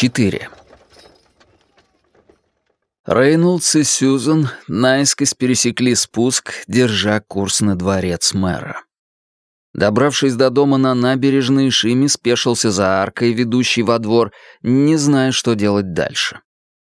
4. Рейнольдс и Сьюзан наискось пересекли спуск, держа курс на дворец мэра. Добравшись до дома на набережной, Шими спешился за аркой, ведущей во двор, не зная, что делать дальше.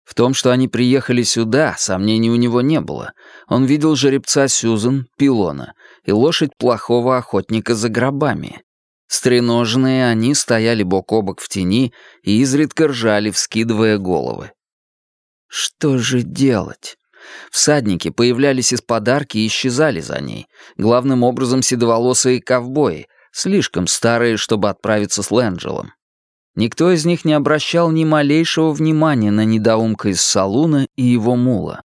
В том, что они приехали сюда, сомнений у него не было. Он видел жеребца Сьюзан, пилона, и лошадь плохого охотника за гробами. Стреноженные они стояли бок о бок в тени и изредка ржали, вскидывая головы. Что же делать? Всадники появлялись из подарки и исчезали за ней. Главным образом седоволосые ковбои, слишком старые, чтобы отправиться с Лэнджелом. Никто из них не обращал ни малейшего внимания на недоумка из салуна и его мула.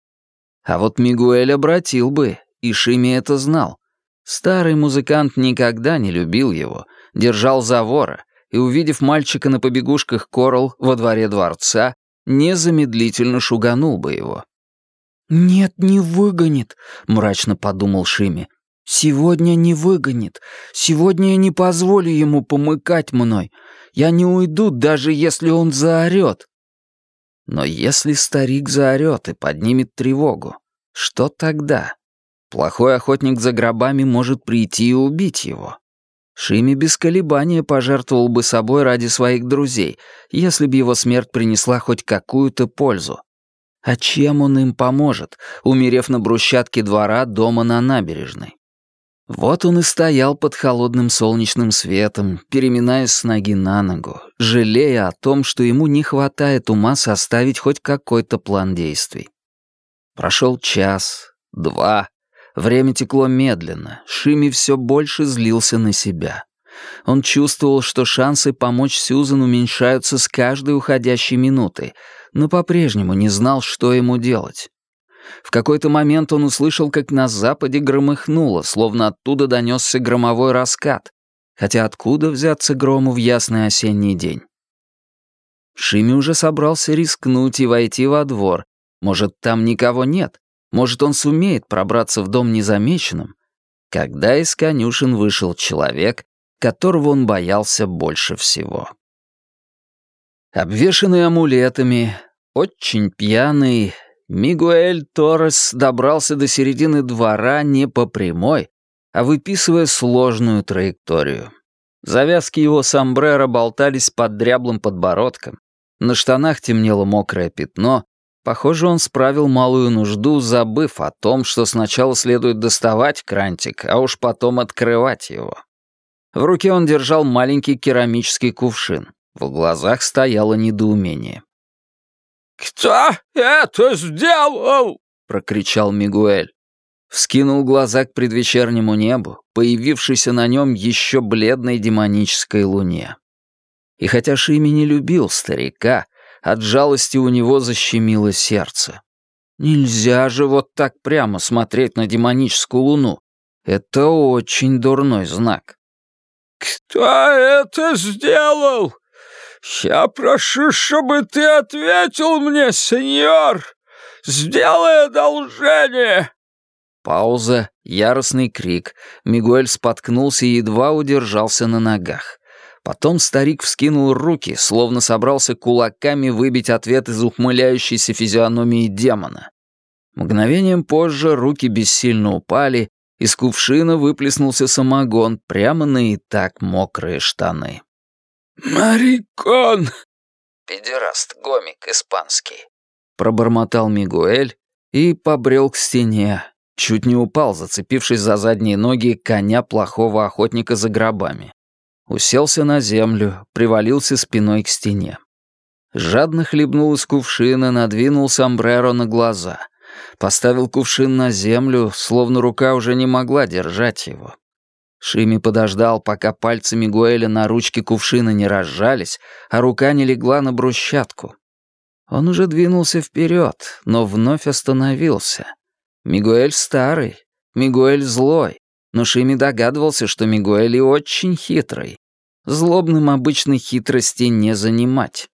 А вот Мигуэль обратил бы, и Шими это знал. Старый музыкант никогда не любил его, держал за вора, и, увидев мальчика на побегушках Корал во дворе дворца, незамедлительно шуганул бы его. «Нет, не выгонит», — мрачно подумал Шими. «Сегодня не выгонит. Сегодня я не позволю ему помыкать мной. Я не уйду, даже если он заорет». Но если старик заорет и поднимет тревогу, что тогда? Плохой охотник за гробами может прийти и убить его. Шими без колебания пожертвовал бы собой ради своих друзей, если бы его смерть принесла хоть какую-то пользу. А чем он им поможет, умерев на брусчатке двора дома на набережной? Вот он и стоял под холодным солнечным светом, переминаясь с ноги на ногу, жалея о том, что ему не хватает ума составить хоть какой-то план действий. Прошел час, два, Время текло медленно, Шими все больше злился на себя. Он чувствовал, что шансы помочь Сьюзан уменьшаются с каждой уходящей минутой, но по-прежнему не знал, что ему делать. В какой-то момент он услышал, как на западе громыхнуло, словно оттуда донесся громовой раскат, хотя откуда взяться грому в ясный осенний день? Шими уже собрался рискнуть и войти во двор. Может, там никого нет? Может, он сумеет пробраться в дом незамеченным? Когда из конюшен вышел человек, которого он боялся больше всего. Обвешанный амулетами, очень пьяный, Мигуэль Торрес добрался до середины двора не по прямой, а выписывая сложную траекторию. Завязки его сомбреро болтались под дряблым подбородком, на штанах темнело мокрое пятно, Похоже, он справил малую нужду, забыв о том, что сначала следует доставать крантик, а уж потом открывать его. В руке он держал маленький керамический кувшин. В глазах стояло недоумение. «Кто это сделал?» — прокричал Мигуэль. Вскинул глаза к предвечернему небу, появившейся на нем еще бледной демонической луне. И хотя Шими не любил старика, от жалости у него защемило сердце. Нельзя же вот так прямо смотреть на демоническую луну. Это очень дурной знак. «Кто это сделал? Я прошу, чтобы ты ответил мне, сеньор. Сделай одолжение!» Пауза, яростный крик. Мигуэль споткнулся и едва удержался на ногах. Потом старик вскинул руки, словно собрался кулаками выбить ответ из ухмыляющейся физиономии демона. Мгновением позже руки бессильно упали, из кувшина выплеснулся самогон прямо на и так мокрые штаны. «Марикон!» «Педераст, гомик, испанский», — пробормотал Мигуэль и побрел к стене. Чуть не упал, зацепившись за задние ноги коня плохого охотника за гробами. Уселся на землю, привалился спиной к стене. Жадно хлебнул из кувшина, надвинул сомбреро на глаза. Поставил кувшин на землю, словно рука уже не могла держать его. Шими подождал, пока пальцы Мигуэля на ручке кувшина не разжались, а рука не легла на брусчатку. Он уже двинулся вперед, но вновь остановился. Мигуэль старый, Мигуэль злой, но Шими догадывался, что Мигуэль и очень хитрый. Злобным обычной хитрости не занимать.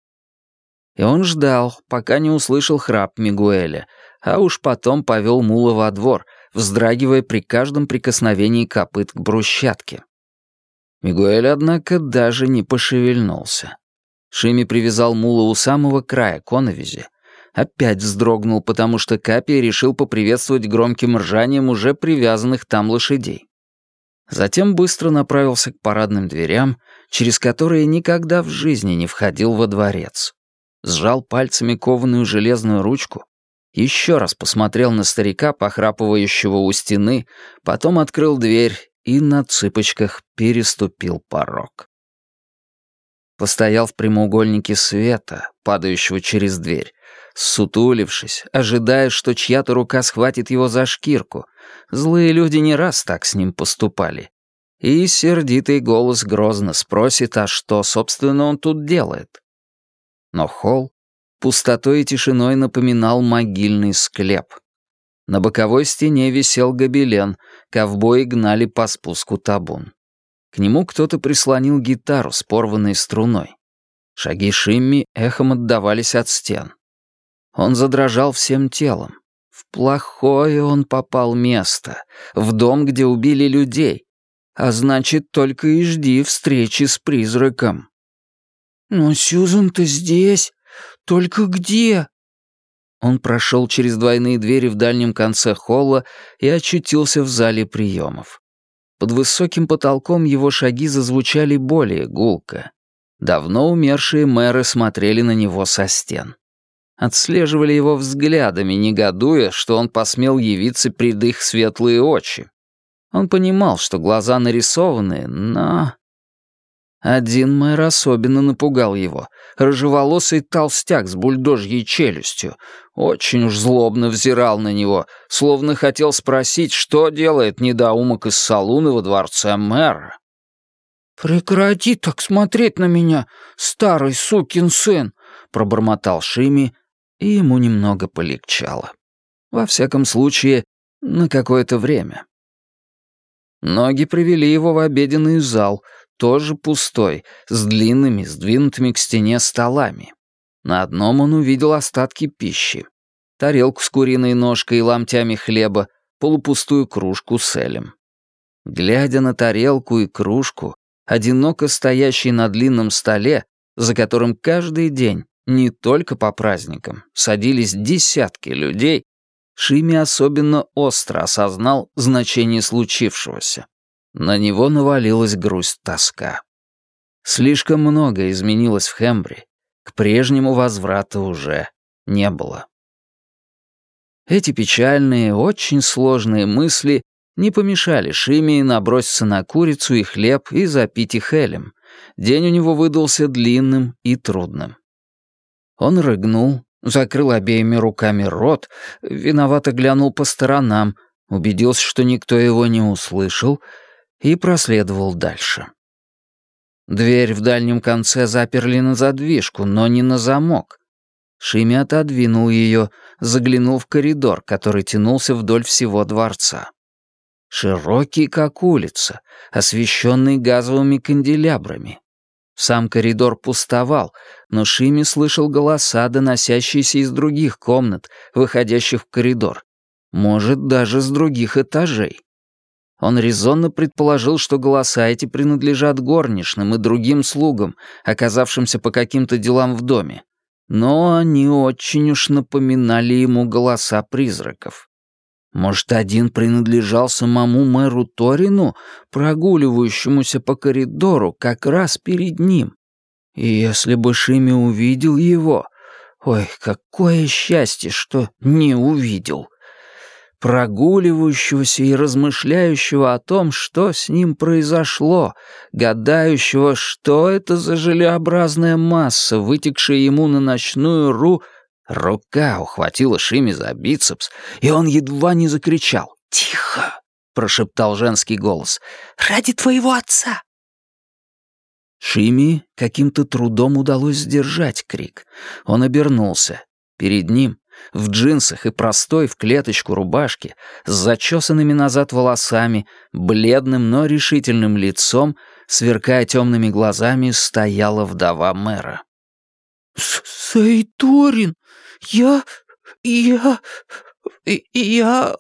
И он ждал, пока не услышал храп Мигуэля, а уж потом повел мула во двор, вздрагивая при каждом прикосновении копыт к брусчатке. Мигуэль, однако, даже не пошевельнулся. Шими привязал мула у самого края коновизи. Опять вздрогнул, потому что Капи решил поприветствовать громким ржанием уже привязанных там лошадей. Затем быстро направился к парадным дверям, через которые никогда в жизни не входил во дворец. Сжал пальцами кованую железную ручку, еще раз посмотрел на старика, похрапывающего у стены, потом открыл дверь и на цыпочках переступил порог. Постоял в прямоугольнике света, падающего через дверь, сутулившись, ожидая, что чья-то рука схватит его за шкирку. Злые люди не раз так с ним поступали. И сердитый голос грозно спросит, а что, собственно, он тут делает? Но холл пустотой и тишиной напоминал могильный склеп. На боковой стене висел гобелен, ковбои гнали по спуску табун. К нему кто-то прислонил гитару с порванной струной. Шаги Шимми эхом отдавались от стен. Он задрожал всем телом. В плохое он попал место, в дом, где убили людей. А значит, только и жди встречи с призраком. «Но Сьюзан-то здесь. Только где?» Он прошел через двойные двери в дальнем конце холла и очутился в зале приемов. Под высоким потолком его шаги зазвучали более гулко. Давно умершие мэры смотрели на него со стен отслеживали его взглядами, негодуя, что он посмел явиться пред их светлые очи. Он понимал, что глаза нарисованы, но... Один мэр особенно напугал его. Рыжеволосый толстяк с бульдожьей челюстью. Очень уж злобно взирал на него, словно хотел спросить, что делает недоумок из салуна во дворце мэра. «Прекрати так смотреть на меня, старый сукин сын!» — пробормотал Шими, и ему немного полегчало. Во всяком случае, на какое-то время. Ноги привели его в обеденный зал, тоже пустой, с длинными, сдвинутыми к стене столами. На одном он увидел остатки пищи. Тарелку с куриной ножкой и ломтями хлеба, полупустую кружку с элем. Глядя на тарелку и кружку, одиноко стоящий на длинном столе, за которым каждый день не только по праздникам, садились десятки людей, Шими особенно остро осознал значение случившегося. На него навалилась грусть-тоска. Слишком много изменилось в Хембри, к прежнему возврата уже не было. Эти печальные, очень сложные мысли не помешали Шими наброситься на курицу и хлеб и запить их элем. День у него выдался длинным и трудным. Он рыгнул, закрыл обеими руками рот, виновато глянул по сторонам, убедился, что никто его не услышал, и проследовал дальше. Дверь в дальнем конце заперли на задвижку, но не на замок. Шими отодвинул ее, заглянул в коридор, который тянулся вдоль всего дворца. Широкий, как улица, освещенный газовыми канделябрами. Сам коридор пустовал, но Шими слышал голоса, доносящиеся из других комнат, выходящих в коридор. Может, даже с других этажей. Он резонно предположил, что голоса эти принадлежат горничным и другим слугам, оказавшимся по каким-то делам в доме. Но они очень уж напоминали ему голоса призраков. Может, один принадлежал самому мэру Торину, прогуливающемуся по коридору как раз перед ним. И если бы Шими увидел его... Ой, какое счастье, что не увидел. Прогуливающегося и размышляющего о том, что с ним произошло, гадающего, что это за желеобразная масса, вытекшая ему на ночную ру Рука ухватила Шими за бицепс, и он едва не закричал. «Тихо!» — прошептал женский голос. «Ради твоего отца!» Шими каким-то трудом удалось сдержать крик. Он обернулся. Перед ним, в джинсах и простой в клеточку рубашке, с зачесанными назад волосами, бледным, но решительным лицом, сверкая темными глазами, стояла вдова мэра. «Сейторин!» «Я... я... я...»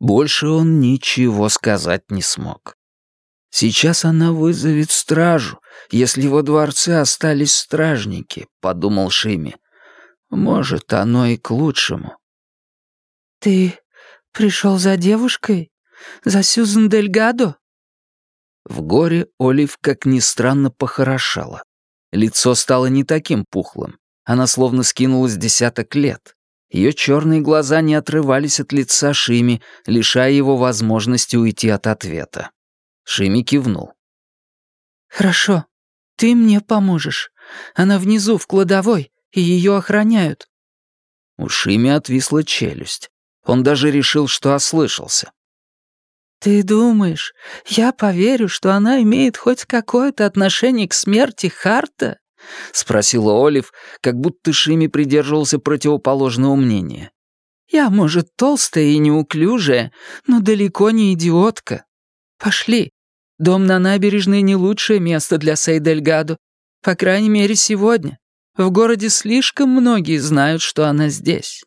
Больше он ничего сказать не смог. Сейчас она вызовет стражу, если во дворце остались стражники, подумал Шими. Может, оно и к лучшему. Ты пришел за девушкой? За Сьюзен Дельгадо? В горе Олив, как ни странно, похорошала. Лицо стало не таким пухлым. Она словно скинулась десяток лет. Ее черные глаза не отрывались от лица Шими, лишая его возможности уйти от ответа. Шими кивнул. «Хорошо, ты мне поможешь. Она внизу, в кладовой, и ее охраняют». У Шими отвисла челюсть. Он даже решил, что ослышался. «Ты думаешь, я поверю, что она имеет хоть какое-то отношение к смерти Харта?» — спросила Олив, как будто Шими придерживался противоположного мнения. «Я, может, толстая и неуклюжая, но далеко не идиотка. Пошли. Дом на набережной не лучшее место для Сейдельгадо. По крайней мере, сегодня. В городе слишком многие знают, что она здесь».